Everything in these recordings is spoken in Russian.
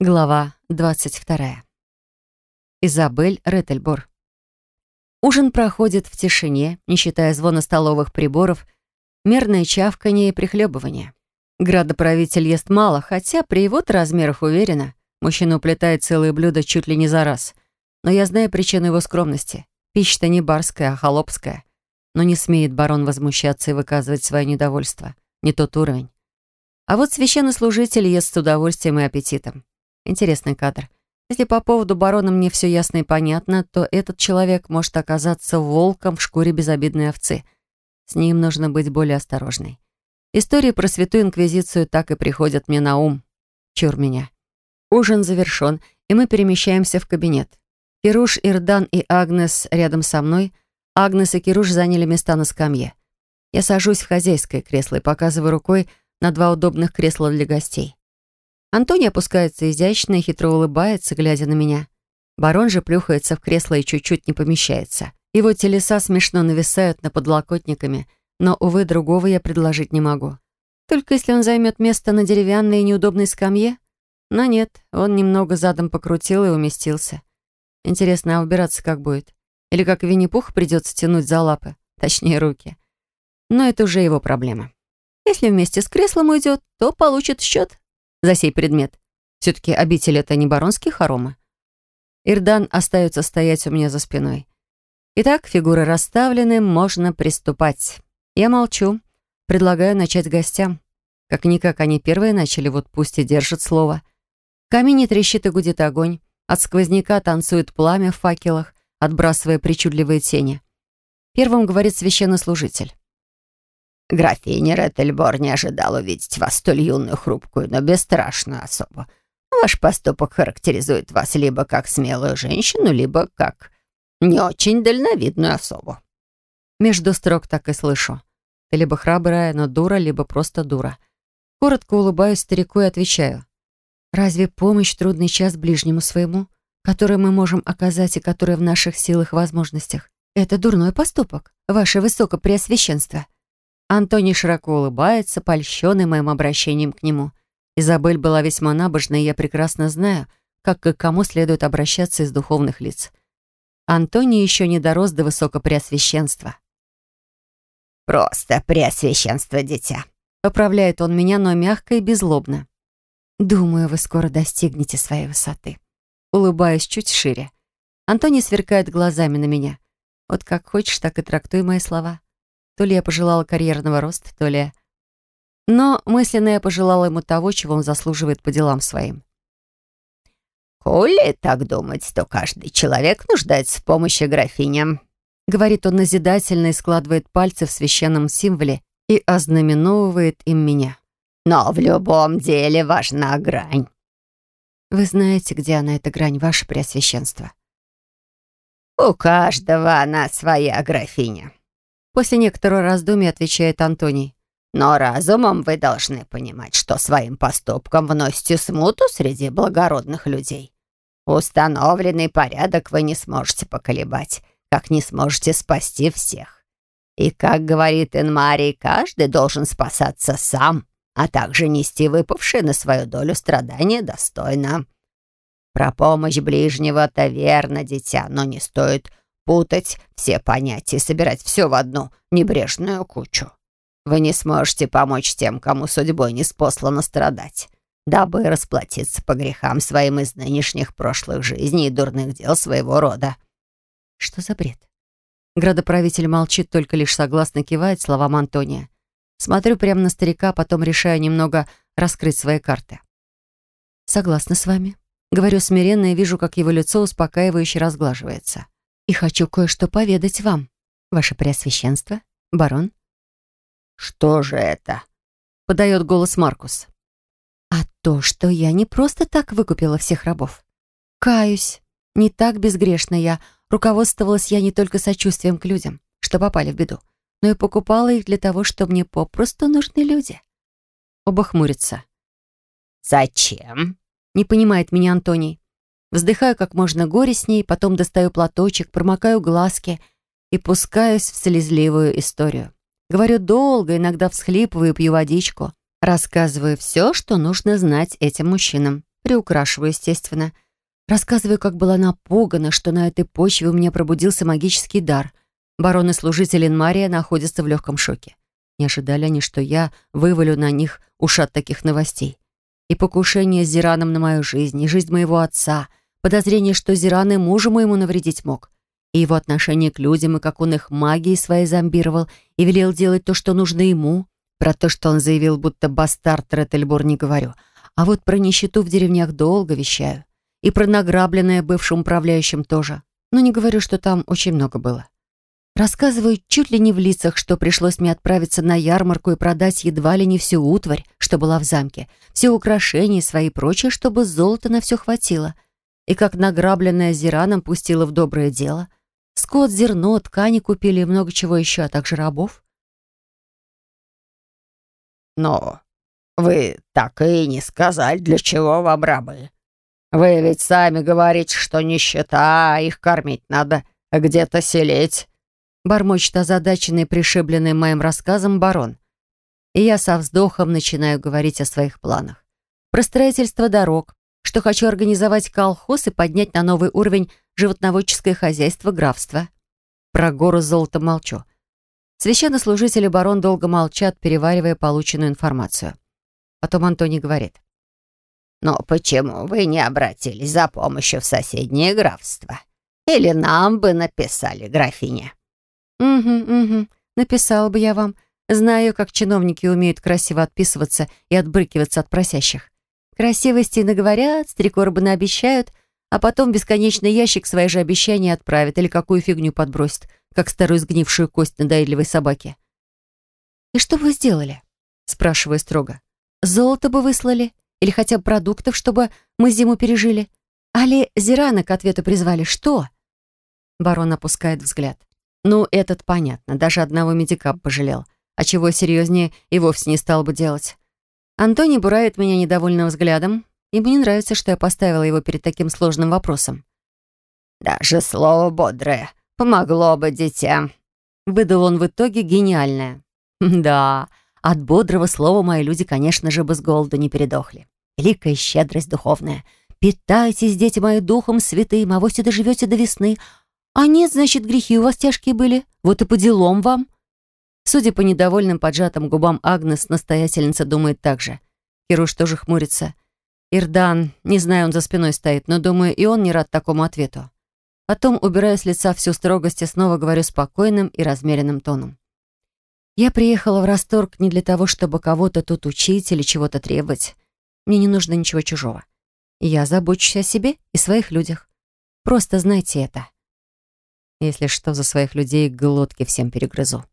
Глава 22. Изабель Реттельбор. Ужин проходит в тишине, не считая звона столовых приборов, мерное чавканье и прихлебывание. Градоправитель ест мало, хотя при его размерах уверена, мужчина уплетает целые блюда чуть ли не за раз. Но я знаю причину его скромности. Пища-то не барская, а холопская. Но не смеет барон возмущаться и выказывать свое недовольство. Не тот уровень. А вот священнослужитель ест с удовольствием и аппетитом. Интересный кадр. Если по поводу барона мне все ясно и понятно, то этот человек может оказаться волком в шкуре безобидной овцы. С ним нужно быть более осторожной. Истории про Святую Инквизицию так и приходят мне на ум. Чур меня. Ужин завершен, и мы перемещаемся в кабинет. Кируш, Ирдан и Агнес рядом со мной. Агнес и Кируш заняли места на скамье. Я сажусь в хозяйское кресло и показываю рукой на два удобных кресла для гостей. Антоний опускается изящно и хитро улыбается, глядя на меня. Барон же плюхается в кресло и чуть-чуть не помещается. Его телеса смешно нависают над подлокотниками, но, увы, другого я предложить не могу. Только если он займет место на деревянной и неудобной скамье? Но нет, он немного задом покрутил и уместился. Интересно, а убираться как будет? Или как Винни-Пух придется тянуть за лапы, точнее руки? Но это уже его проблема. Если вместе с креслом уйдет, то получит счет за сей предмет. Все-таки обитель — это не баронские хоромы. Ирдан остается стоять у меня за спиной. Итак, фигуры расставлены, можно приступать. Я молчу, предлагаю начать гостям. Как-никак они первые начали, вот пусть и держат слово. В камине трещит и гудит огонь. От сквозняка танцует пламя в факелах, отбрасывая причудливые тени. Первым говорит священнослужитель. Графиня Реттельбор не ожидал увидеть вас столь юную, хрупкую, но бесстрашную особу. Ваш поступок характеризует вас либо как смелую женщину, либо как не очень дальновидную особу. Между строк так и слышу. Ты либо храбрая, но дура, либо просто дура. Коротко улыбаюсь старику и отвечаю. Разве помощь трудный час ближнему своему, который мы можем оказать и который в наших силах и возможностях, это дурной поступок, ваше высокопреосвященство? Антоний широко улыбается, польщенный моим обращением к нему. Изабель была весьма набожна, и я прекрасно знаю, как к кому следует обращаться из духовных лиц. Антоний еще не дорос до высокопреосвященства. «Просто преосвященство, дитя», — поправляет он меня, но мягко и беззлобно. «Думаю, вы скоро достигнете своей высоты». Улыбаюсь чуть шире. Антоний сверкает глазами на меня. Вот как хочешь, так и трактуй мои слова. То ли я пожелала карьерного роста, то ли... Но мысленно я пожелала ему того, чего он заслуживает по делам своим. «Коли так думать, то каждый человек нуждается в помощи графиням», говорит он назидательно и складывает пальцы в священном символе и ознаменовывает им меня. «Но в любом деле важна грань». «Вы знаете, где она, эта грань, ваше преосвященство?» «У каждого она своя графиня», После некоторого раздумья отвечает Антоний. «Но разумом вы должны понимать, что своим поступком вносите смуту среди благородных людей. Установленный порядок вы не сможете поколебать, как не сможете спасти всех. И, как говорит Энмарий, каждый должен спасаться сам, а также нести выпавшие на свою долю страдания достойно. Про помощь ближнего-то верно, дитя, но не стоит путать все понятия, собирать все в одну небрежную кучу. Вы не сможете помочь тем, кому судьбой не спослано страдать, дабы расплатиться по грехам своим из нынешних прошлых жизней и дурных дел своего рода». Что за бред? Градоправитель молчит, только лишь согласно кивает словам Антония. Смотрю прямо на старика, потом решаю немного раскрыть свои карты. Согласна с вами. Говорю смиренно и вижу, как его лицо успокаивающе разглаживается и хочу кое-что поведать вам, ваше преосвященство, барон». «Что же это?» — подает голос Маркус. «А то, что я не просто так выкупила всех рабов. Каюсь, не так безгрешна я. Руководствовалась я не только сочувствием к людям, что попали в беду, но и покупала их для того, что мне попросту нужны люди». Оба хмурятся. «Зачем?» — не понимает меня Антоний. Вздыхаю как можно горестней, потом достаю платочек, промокаю глазки и пускаюсь в слезливую историю. Говорю долго, иногда всхлипываю, пью водичку. Рассказываю все, что нужно знать этим мужчинам. Приукрашиваю, естественно. Рассказываю, как была напугана, что на этой почве у меня пробудился магический дар. Барон и служитель Инмария находятся в легком шоке. Не ожидали они, что я вывалю на них ушат таких новостей. И покушение с Зираном на мою жизнь, и жизнь моего отца, подозрение, что Зиран и мужу моему навредить мог, и его отношение к людям, и как он их магией своей зомбировал и велел делать то, что нужно ему. Про то, что он заявил, будто бастард Реттельбор, не говорю. А вот про нищету в деревнях долго вещаю. И про награбленное бывшим управляющим тоже. Но не говорю, что там очень много было. Рассказываю чуть ли не в лицах, что пришлось мне отправиться на ярмарку и продать едва ли не всю утварь, что была в замке, все украшения свои и прочее, чтобы золота на все хватило. И как награбленное зираном пустила в доброе дело. Скот, зерно, ткани купили и много чего еще, а также рабов. «Но вы так и не сказали, для чего вам рабы. Вы ведь сами говорите, что нищета, их кормить надо, где-то селить». Бормочет озадаченный, пришибленный моим рассказом барон. И я со вздохом начинаю говорить о своих планах. Про строительство дорог, что хочу организовать колхоз и поднять на новый уровень животноводческое хозяйство графства. Про гору золота молчу. Священнослужитель и барон долго молчат, переваривая полученную информацию. Потом Антоний говорит. «Но почему вы не обратились за помощью в соседнее графство? Или нам бы написали, графиня?» «Угу, угу. Написала бы я вам. Знаю, как чиновники умеют красиво отписываться и отбрыкиваться от просящих. Красивости наговорят, стрекорбы наобещают, а потом бесконечный ящик свои же обещания отправят или какую фигню подбросят, как старую сгнившую кость надоедливой собаки. «И что вы сделали?» спрашиваю строго. «Золото бы выслали? Или хотя бы продуктов, чтобы мы зиму пережили? Али Зирана к ответу призвали? Что?» Барон опускает взгляд. Ну, этот понятно, даже одного медика пожалел. А чего серьезнее и вовсе не стал бы делать. Антоний бурает меня недовольным взглядом. Ему не нравится, что я поставила его перед таким сложным вопросом. «Даже слово бодрое помогло бы, дитя», — выдал он в итоге гениальное. «Да, от бодрого слова мои люди, конечно же, бы с голоду не передохли. Великая щедрость духовная. Питайтесь, дети мои, духом святым, а вовсе доживете до весны, «А нет, значит, грехи у вас тяжкие были. Вот и по делам вам». Судя по недовольным поджатым губам Агнес, настоятельница думает так же. Кируш тоже хмурится. Ирдан, не знаю, он за спиной стоит, но, думаю, и он не рад такому ответу. Потом, убирая с лица всю строгость, и снова говорю спокойным и размеренным тоном. Я приехала в Расторг не для того, чтобы кого-то тут учить или чего-то требовать. Мне не нужно ничего чужого. Я забочусь о себе и своих людях. Просто знайте это. Если что, за своих людей глотки всем перегрызу.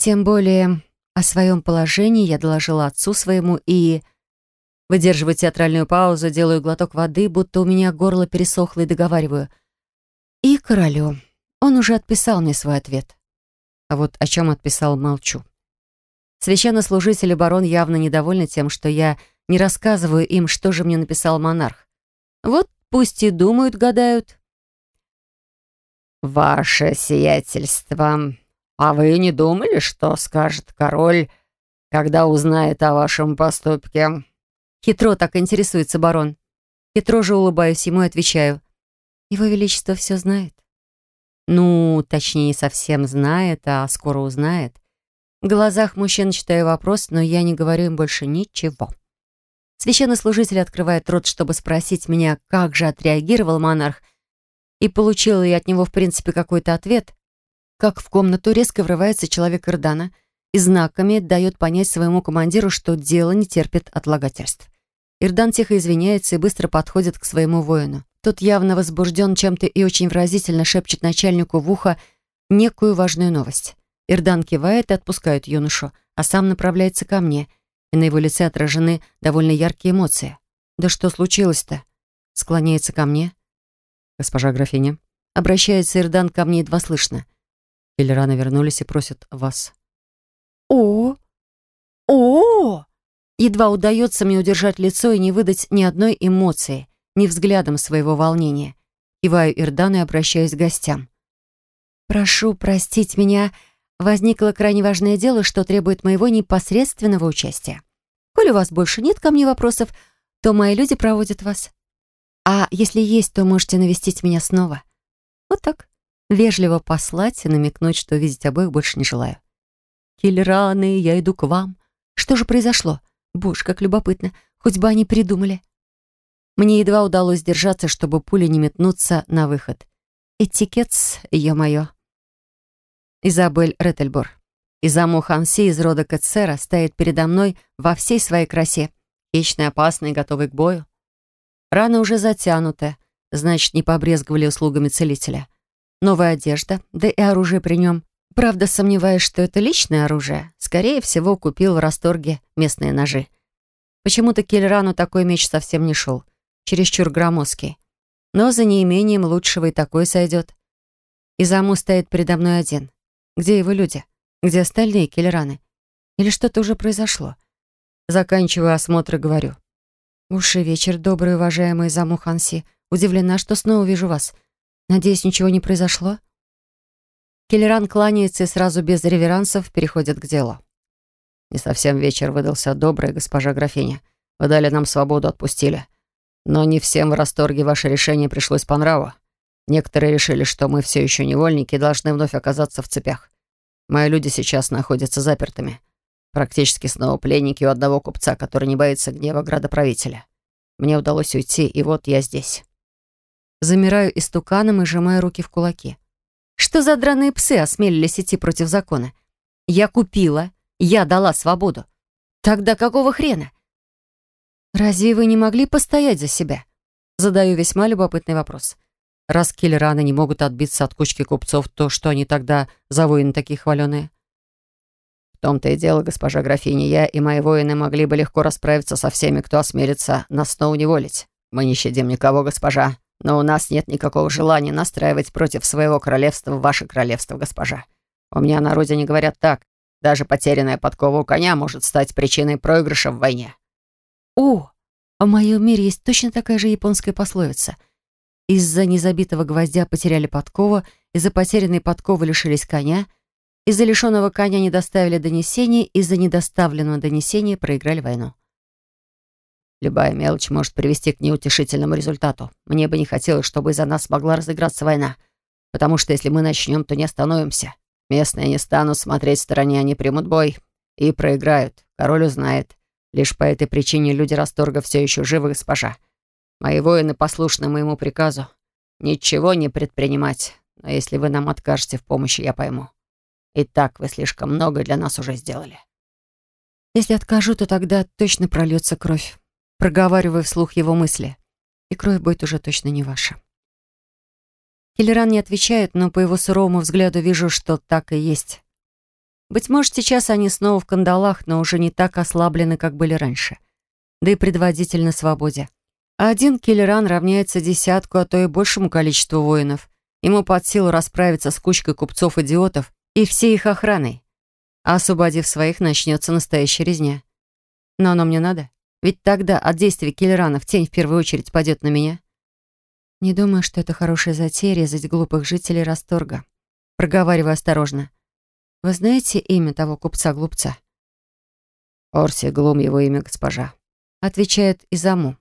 Тем более о своем положении я доложила отцу своему и... Выдерживаю театральную паузу, делаю глоток воды, будто у меня горло пересохло и договариваю. И королю. Он уже отписал мне свой ответ. А вот о чем отписал, молчу. Священнослужитель и барон явно недовольны тем, что я не рассказываю им, что же мне написал монарх. Вот пусть и думают, гадают, «Ваше сиятельство, а вы не думали, что скажет король, когда узнает о вашем поступке?» Хитро так интересуется барон. Хитро же улыбаюсь ему и отвечаю. «Его Величество все знает». Ну, точнее, не совсем знает, а скоро узнает. В глазах мужчин читаю вопрос, но я не говорю им больше ничего. Священнослужитель открывает рот, чтобы спросить меня, как же отреагировал монарх, и получила я от него, в принципе, какой-то ответ, как в комнату резко врывается человек Ирдана и знаками дает понять своему командиру, что дело не терпит отлагательств. Ирдан тихо извиняется и быстро подходит к своему воину. Тот явно возбужден чем-то и очень выразительно шепчет начальнику в ухо некую важную новость. Ирдан кивает и отпускает юношу, а сам направляется ко мне, и на его лице отражены довольно яркие эмоции. «Да что случилось-то?» Склоняется ко мне, «Госпожа графиня». Обращается Ирдан ко мне едва слышно. Эльраны вернулись и просят вас. «О! О!» Едва удается мне удержать лицо и не выдать ни одной эмоции, ни взглядом своего волнения. Киваю Ирдану и обращаюсь к гостям. «Прошу простить меня. Возникло крайне важное дело, что требует моего непосредственного участия. Коль у вас больше нет ко мне вопросов, то мои люди проводят вас. А если есть, то можете навестить меня снова. Вот так. Вежливо послать и намекнуть, что видеть обоих больше не желаю. Киллераны, я иду к вам. Что же произошло? Боже, как любопытно. Хоть бы они придумали. Мне едва удалось держаться, чтобы пули не метнуться на выход. Этикет, ё-моё. Изабель Реттельбор. Изаму Ханси из рода Кэтсера стоит передо мной во всей своей красе. Хищный, опасный, готовый к бою. Рана уже затянута, значит, не побрезговали услугами целителя. Новая одежда, да и оружие при нем. Правда, сомневаюсь, что это личное оружие. Скорее всего, купил в расторге местные ножи. Почему-то Кельрану такой меч совсем не шел. Чересчур громоздкий. Но за неимением лучшего и такой сойдет. Изаму стоит передо мной один. Где его люди? Где остальные киллераны? Или что-то уже произошло? Заканчиваю осмотр и говорю. «Уж и вечер добрый, уважаемый Заму Ханси. Удивлена, что снова вижу вас. Надеюсь, ничего не произошло?» Киллеран кланяется и сразу без реверансов переходит к делу. «Не совсем вечер выдался добрый, госпожа графиня. Вы дали нам свободу, отпустили. Но не всем в расторге ваше решение пришлось по нраву. Некоторые решили, что мы все еще невольники и должны вновь оказаться в цепях. Мои люди сейчас находятся запертыми. Практически снова пленники у одного купца, который не боится гнева градоправителя. Мне удалось уйти, и вот я здесь. Замираю истуканом и сжимаю руки в кулаки. Что за драные псы осмелились идти против закона? Я купила, я дала свободу. Тогда какого хрена? Разве вы не могли постоять за себя? Задаю весьма любопытный вопрос. Раз киллераны не могут отбиться от кучки купцов, то что они тогда за воины такие хваленые? В том-то и дело, госпожа графиня, я и мои воины могли бы легко расправиться со всеми, кто осмелится нас снова неволить. Мы не щадим никого, госпожа, но у нас нет никакого желания настраивать против своего королевства ваше королевство, госпожа. У меня на родине говорят так, даже потерянная подкова у коня может стать причиной проигрыша в войне. О, а в моем мире есть точно такая же японская пословица — из-за незабитого гвоздя потеряли подкову, из-за потерянной подковы лишились коня, из-за лишенного коня не доставили донесений, из-за недоставленного донесения проиграли войну. Любая мелочь может привести к неутешительному результату. Мне бы не хотелось, чтобы из-за нас могла разыграться война, потому что если мы начнем, то не остановимся. Местные не станут смотреть в стороне, они примут бой и проиграют. Король узнает. Лишь по этой причине люди Расторга все еще живы, госпожа. Мои воины послушны моему приказу. Ничего не предпринимать. Но если вы нам откажете в помощи, я пойму. И так вы слишком много для нас уже сделали. Если откажу, то тогда точно прольется кровь. Проговариваю вслух его мысли. И кровь будет уже точно не ваша. Киллеран не отвечает, но по его суровому взгляду вижу, что так и есть. Быть может, сейчас они снова в кандалах, но уже не так ослаблены, как были раньше. Да и предводитель на свободе. А один киллеран равняется десятку, а то и большему количеству воинов. Ему под силу расправиться с кучкой купцов-идиотов и всей их охраной. А освободив своих, начнется настоящая резня. Но оно мне надо. Ведь тогда от действий киллеранов тень в первую очередь падет на меня. Не думаю, что это хорошая затея резать глупых жителей Расторга. Проговариваю осторожно. Вы знаете имя того купца-глупца? Орси Глум его имя, госпожа. Отвечает Изаму.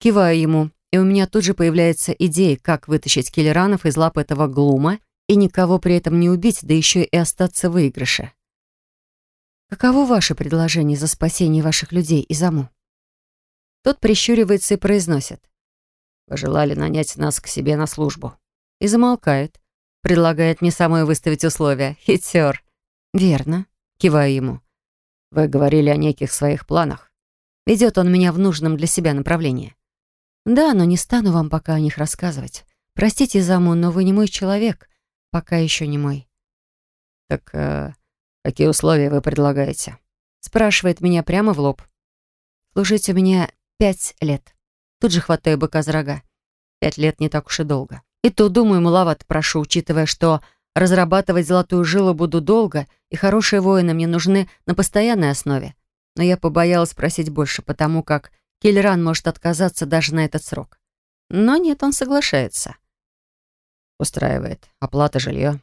Киваю ему, и у меня тут же появляется идея, как вытащить киллеранов из лап этого глума и никого при этом не убить, да еще и остаться в выигрыше. Каково ваше предложение за спасение ваших людей из Аму? Тот прищуривается и произносит. Вы желали нанять нас к себе на службу. И замолкает. Предлагает мне самой выставить условия. Хитер. Верно. Киваю ему. Вы говорили о неких своих планах. Ведет он меня в нужном для себя направлении. «Да, но не стану вам пока о них рассказывать. Простите, Заму, но вы не мой человек. Пока еще не мой». «Так э, какие условия вы предлагаете?» Спрашивает меня прямо в лоб. «Служить у меня пять лет. Тут же хватаю быка за рога. Пять лет не так уж и долго. И то, думаю, маловато прошу, учитывая, что разрабатывать золотую жилу буду долго, и хорошие воины мне нужны на постоянной основе. Но я побоялась просить больше, потому как Киллеран может отказаться даже на этот срок. Но нет, он соглашается. Устраивает. Оплата жилья.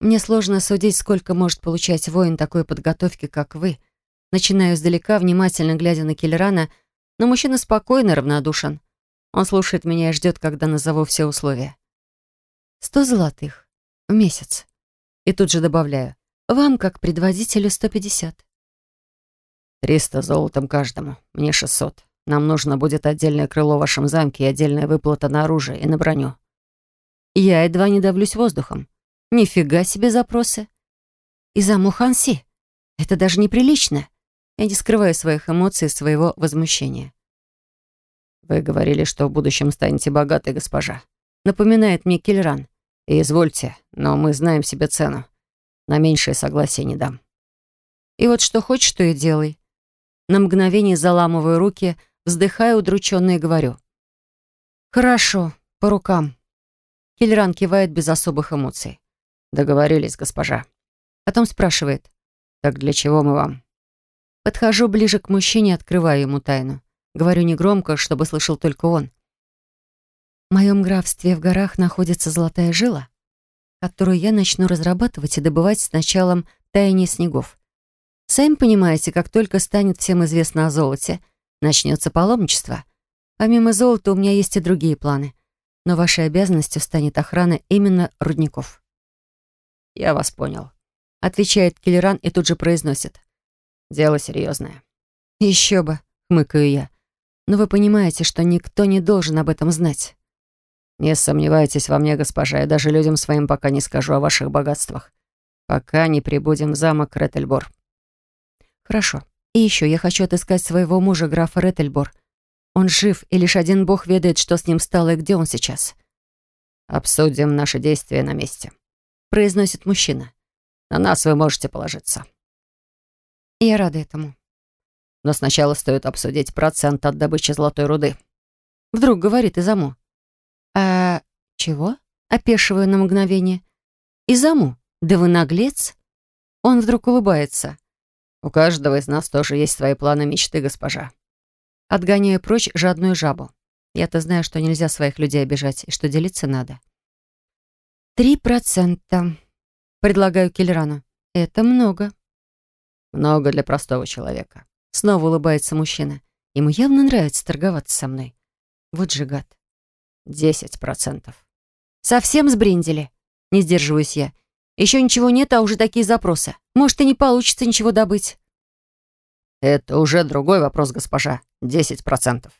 Мне сложно судить, сколько может получать воин такой подготовки, как вы. Начинаю издалека, внимательно глядя на Киллерана, Но мужчина спокойно равнодушен. Он слушает меня и ждет, когда назову все условия. Сто золотых в месяц. И тут же добавляю. Вам, как предводителю, сто пятьдесят. Триста золотом каждому. Мне шестьсот. Нам нужно будет отдельное крыло в вашем замке и отдельная выплата на оружие и на броню. Я едва не давлюсь воздухом. Нифига себе запросы. И за Муханси. Это даже неприлично. Я не скрываю своих эмоций своего возмущения. «Вы говорили, что в будущем станете богатой, госпожа», — напоминает мне Кельран. «И извольте, но мы знаем себе цену. На меньшее согласие не дам». И вот что хочешь, то и делай. На мгновение заламываю руки, вздыхаю удрученно и говорю. «Хорошо, по рукам». Кельран кивает без особых эмоций. «Договорились, госпожа». Потом спрашивает. «Так для чего мы вам?» Подхожу ближе к мужчине, открываю ему тайну. Говорю негромко, чтобы слышал только он. В моем графстве в горах находится золотая жила, которую я начну разрабатывать и добывать с началом таяния снегов. Сами понимаете, как только станет всем известно о золоте, начнется паломничество. Помимо золота у меня есть и другие планы. Но вашей обязанностью станет охрана именно рудников. «Я вас понял», — отвечает Келлеран и тут же произносит. «Дело серьезное». «Еще бы», — хмыкаю я. «Но вы понимаете, что никто не должен об этом знать». «Не сомневайтесь во мне, госпожа, я даже людям своим пока не скажу о ваших богатствах, пока не прибудем в замок Реттельбор». «Хорошо. И еще я хочу отыскать своего мужа, графа Реттельбор. Он жив, и лишь один бог ведает, что с ним стало и где он сейчас». «Обсудим наши действия на месте», — произносит мужчина. «На нас вы можете положиться». Я рада этому. Но сначала стоит обсудить процент от добычи золотой руды. Вдруг говорит Изаму. «А чего?» — опешиваю на мгновение. «Изаму, да вы наглец?» Он вдруг улыбается. У каждого из нас тоже есть свои планы мечты, госпожа. Отгоняю прочь жадную жабу. Я-то знаю, что нельзя своих людей обижать и что делиться надо. «Три процента», — предлагаю Кельрану. «Это много». «Много для простого человека». Снова улыбается мужчина. Ему явно нравится торговаться со мной. Вот же гад. «Десять процентов». «Совсем сбриндили?» Не сдерживаюсь я. Еще ничего нет, а уже такие запросы. Может, и не получится ничего добыть. Это уже другой вопрос, госпожа. Десять процентов.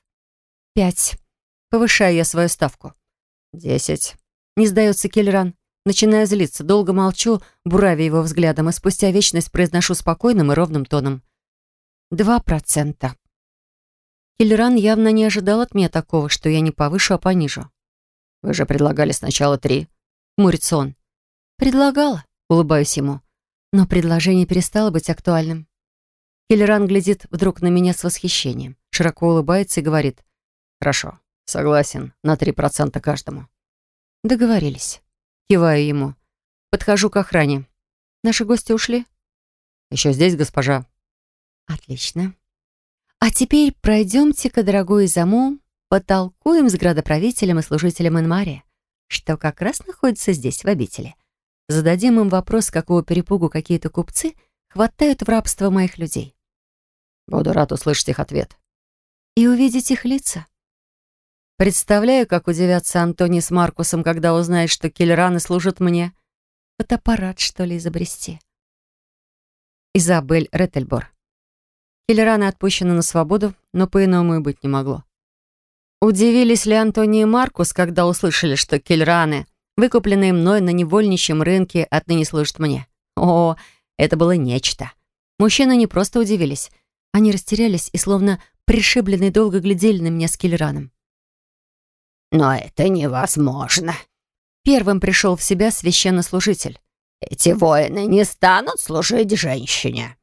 Пять. Повышаю я свою ставку. Десять. Не сдается Кельран. Начинаю злиться, долго молчу, буравя его взглядом, и спустя вечность произношу спокойным и ровным тоном. Два процента. Кельран явно не ожидал от меня такого, что я не повышу, а понижу. «Вы же предлагали сначала три», — хмурится он. «Предлагала», — улыбаюсь ему. Но предложение перестало быть актуальным. Келлеран глядит вдруг на меня с восхищением, широко улыбается и говорит. «Хорошо, согласен, на три процента каждому». Договорились. Киваю ему. Подхожу к охране. Наши гости ушли? Еще здесь, госпожа. Отлично. А теперь пройдемте-ка, дорогой Заму, потолкуем с градоправителем и служителем Инмария, что как раз находится здесь, в обители. Зададим им вопрос, какого перепугу какие-то купцы хватают в рабство моих людей. Буду рад услышать их ответ. И увидеть их лица. Представляю, как удивятся Антони с Маркусом, когда узнают, что киллераны служат мне. Фотоаппарат, что ли, изобрести. Изабель Реттельбор. Киллераны отпущены на свободу, но по-иному и быть не могло. Удивились ли Антони и Маркус, когда услышали, что киллераны выкупленные мной на невольничьем рынке, отныне служат мне. О, это было нечто. Мужчины не просто удивились. Они растерялись и, словно пришибленные, долго глядели на меня с киллераном. «Но это невозможно!» Первым пришел в себя священнослужитель. «Эти воины не станут служить женщине!»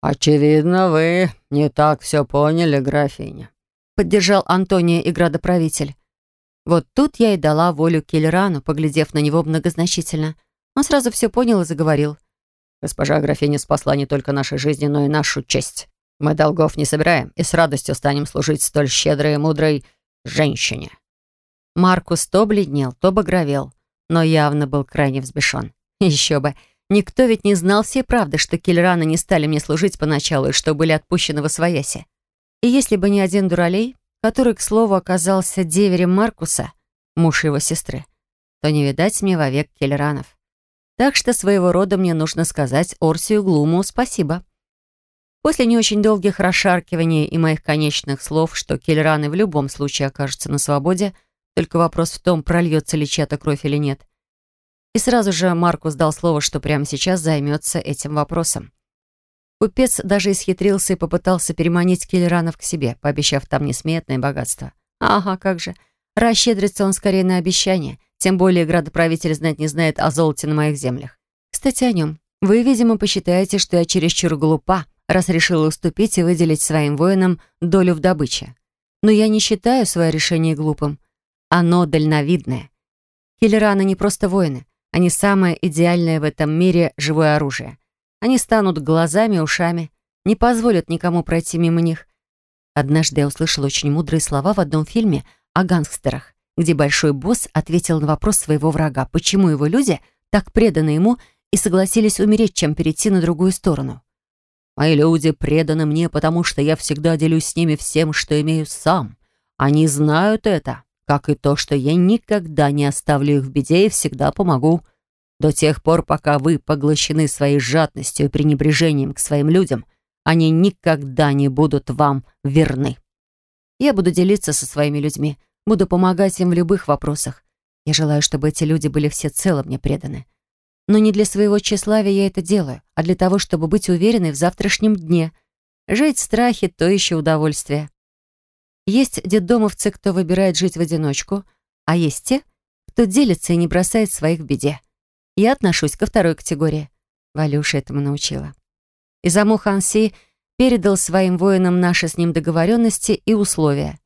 «Очевидно, вы не так все поняли, графиня», — поддержал Антония и градоправитель. Вот тут я и дала волю Келлерану, поглядев на него многозначительно. Он сразу все понял и заговорил. «Госпожа графиня спасла не только нашей жизни, но и нашу честь. Мы долгов не собираем и с радостью станем служить столь щедрой и мудрой женщине». Маркус то бледнел, то багровел, но явно был крайне взбешен. Еще бы, никто ведь не знал всей правды, что Кельраны не стали мне служить поначалу и что были отпущены во свояси. И если бы не один дуралей, который, к слову, оказался деверем Маркуса, муж его сестры, то не видать мне вовек Келлеранов. Так что своего рода мне нужно сказать Орсию Глуму спасибо. После не очень долгих расшаркиваний и моих конечных слов, что Келлераны в любом случае окажутся на свободе, только вопрос в том, прольется ли чья-то кровь или нет. И сразу же Маркус дал слово, что прямо сейчас займется этим вопросом. Купец даже исхитрился и попытался переманить Келлеранов к себе, пообещав там несметное богатство. Ага, как же. Расщедрится он скорее на обещание, тем более градоправитель знать не знает о золоте на моих землях. Кстати, о нем. Вы, видимо, посчитаете, что я чересчур глупа, раз решила уступить и выделить своим воинам долю в добыче. Но я не считаю свое решение глупым. Оно дальновидное. Киллераны не просто воины. Они самое идеальное в этом мире живое оружие. Они станут глазами, ушами, не позволят никому пройти мимо них. Однажды я услышала очень мудрые слова в одном фильме о гангстерах, где большой босс ответил на вопрос своего врага, почему его люди так преданы ему и согласились умереть, чем перейти на другую сторону. «Мои люди преданы мне, потому что я всегда делюсь с ними всем, что имею сам. Они знают это как и то, что я никогда не оставлю их в беде и всегда помогу. До тех пор, пока вы поглощены своей жадностью и пренебрежением к своим людям, они никогда не будут вам верны. Я буду делиться со своими людьми, буду помогать им в любых вопросах. Я желаю, чтобы эти люди были всецело мне преданы. Но не для своего тщеславия я это делаю, а для того, чтобы быть уверенной в завтрашнем дне. Жить в страхе — то еще удовольствие. Есть детдомовцы, кто выбирает жить в одиночку, а есть те, кто делится и не бросает своих в беде. Я отношусь ко второй категории. Валюша этому научила. Изаму Ханси передал своим воинам наши с ним договоренности и условия.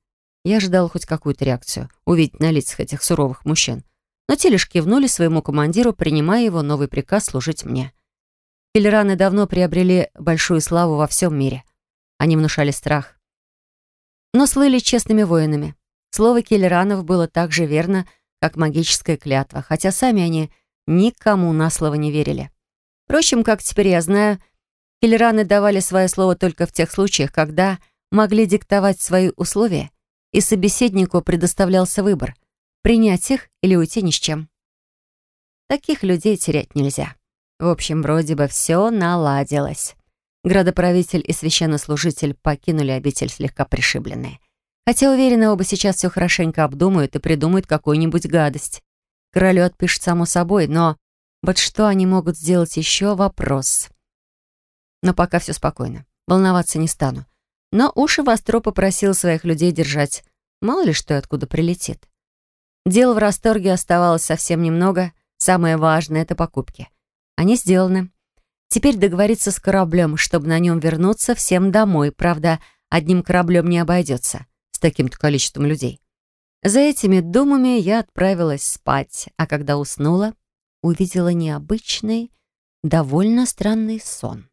Я ждал хоть какую-то реакцию, увидеть на лицах этих суровых мужчин. Но те лишь кивнули своему командиру, принимая его новый приказ служить мне. Киллераны давно приобрели большую славу во всем мире. Они внушали страх но слыли честными воинами. Слово Келлеранов было так же верно, как магическая клятва, хотя сами они никому на слово не верили. Впрочем, как теперь я знаю, Келлераны давали свое слово только в тех случаях, когда могли диктовать свои условия, и собеседнику предоставлялся выбор — принять их или уйти ни с чем. Таких людей терять нельзя. В общем, вроде бы все наладилось. Градоправитель и священнослужитель покинули обитель слегка пришибленные. Хотя, уверена, оба сейчас все хорошенько обдумают и придумают какую-нибудь гадость. Королю отпишет само собой, но вот что они могут сделать еще — вопрос. Но пока все спокойно. Волноваться не стану. Но уши востро попросил своих людей держать. Мало ли что и откуда прилетит. Дел в расторге оставалось совсем немного. Самое важное — это покупки. Они сделаны. Теперь договориться с кораблем, чтобы на нем вернуться всем домой. Правда, одним кораблем не обойдется с таким-то количеством людей. За этими думами я отправилась спать, а когда уснула, увидела необычный, довольно странный сон.